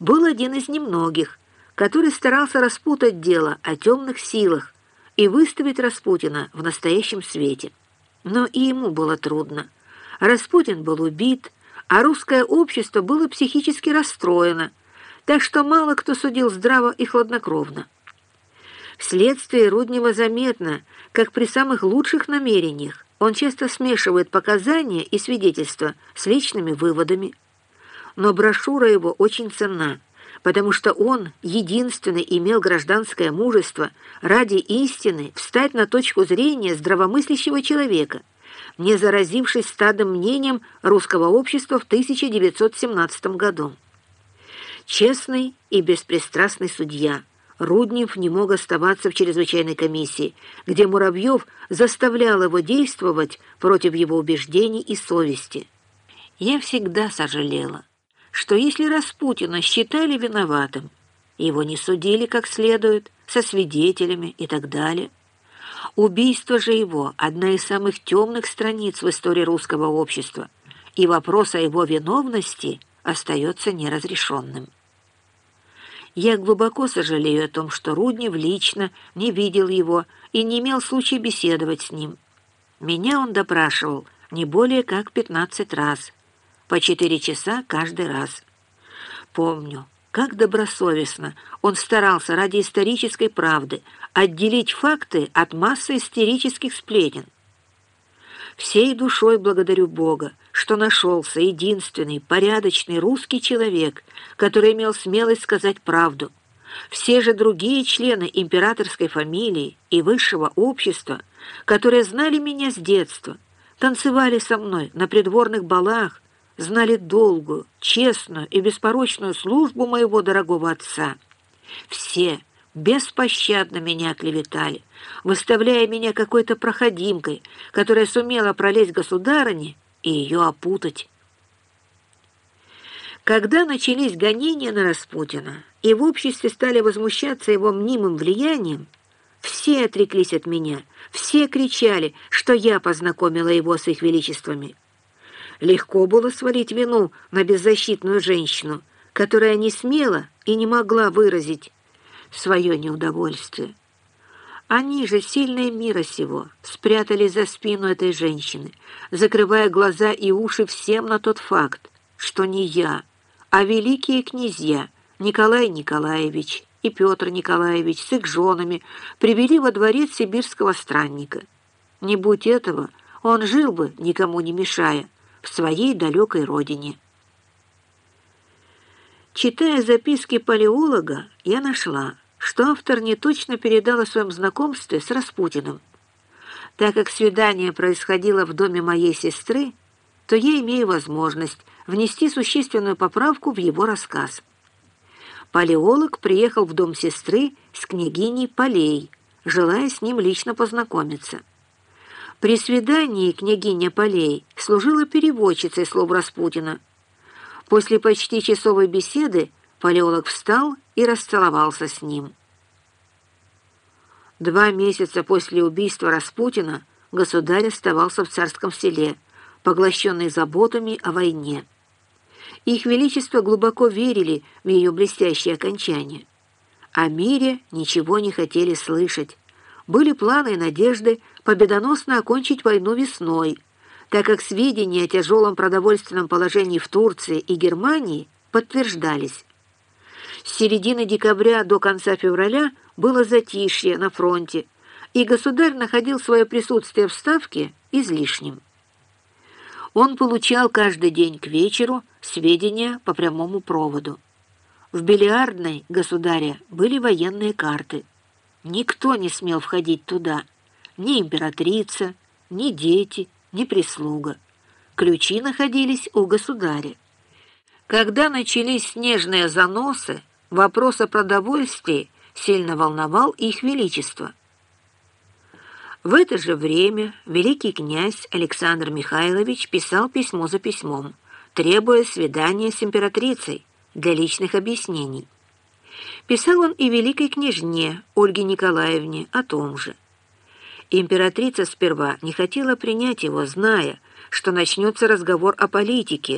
был один из немногих, который старался распутать дело о темных силах и выставить Распутина в настоящем свете. Но и ему было трудно. Распутин был убит, а русское общество было психически расстроено, так что мало кто судил здраво и хладнокровно. Вследствие Руднева заметно, как при самых лучших намерениях он часто смешивает показания и свидетельства с личными выводами. Но брошюра его очень ценна, потому что он единственный имел гражданское мужество ради истины встать на точку зрения здравомыслящего человека, не заразившись стадом мнением русского общества в 1917 году. Честный и беспристрастный судья – Руднев не мог оставаться в чрезвычайной комиссии, где Муравьев заставлял его действовать против его убеждений и совести. Я всегда сожалела, что если Распутина считали виноватым, его не судили как следует, со свидетелями и так далее. Убийство же его – одна из самых темных страниц в истории русского общества, и вопрос о его виновности остается неразрешенным. Я глубоко сожалею о том, что Руднев лично не видел его и не имел случая беседовать с ним. Меня он допрашивал не более как 15 раз, по 4 часа каждый раз. Помню, как добросовестно он старался ради исторической правды отделить факты от массы истерических сплетен. Всей душой благодарю Бога, что нашелся единственный порядочный русский человек, который имел смелость сказать правду. Все же другие члены императорской фамилии и высшего общества, которые знали меня с детства, танцевали со мной на придворных балах, знали долгую, честную и беспорочную службу моего дорогого отца. Все беспощадно меня клеветали, выставляя меня какой-то проходимкой, которая сумела пролезть государыне и ее опутать. Когда начались гонения на Распутина, и в обществе стали возмущаться его мнимым влиянием, все отреклись от меня, все кричали, что я познакомила его с их величествами. Легко было свалить вину на беззащитную женщину, которая не смела и не могла выразить свое неудовольствие. Они же, сильные мира сего, спрятались за спину этой женщины, закрывая глаза и уши всем на тот факт, что не я, а великие князья Николай Николаевич и Петр Николаевич с их женами привели во дворец сибирского странника. Не будь этого, он жил бы, никому не мешая, в своей далекой родине. Читая записки палеолога, я нашла, что автор не точно передал о своем знакомстве с Распутиным. Так как свидание происходило в доме моей сестры, то я имею возможность внести существенную поправку в его рассказ. Палеолог приехал в дом сестры с княгиней Полей, желая с ним лично познакомиться. При свидании княгиня Полей служила переводчицей слов Распутина. После почти часовой беседы Палеолог встал и расцеловался с ним. Два месяца после убийства Распутина государь оставался в царском селе, поглощенный заботами о войне. Их Величество глубоко верили в ее блестящее окончание. О мире ничего не хотели слышать. Были планы и надежды победоносно окончить войну весной, так как сведения о тяжелом продовольственном положении в Турции и Германии подтверждались. С середины декабря до конца февраля было затишье на фронте, и государь находил свое присутствие в Ставке излишним. Он получал каждый день к вечеру сведения по прямому проводу. В бильярдной государя были военные карты. Никто не смел входить туда, ни императрица, ни дети, ни прислуга. Ключи находились у государя. Когда начались снежные заносы, Вопрос о продовольствии сильно волновал их величество. В это же время великий князь Александр Михайлович писал письмо за письмом, требуя свидания с императрицей для личных объяснений. Писал он и великой княжне Ольге Николаевне о том же. Императрица сперва не хотела принять его, зная, что начнется разговор о политике,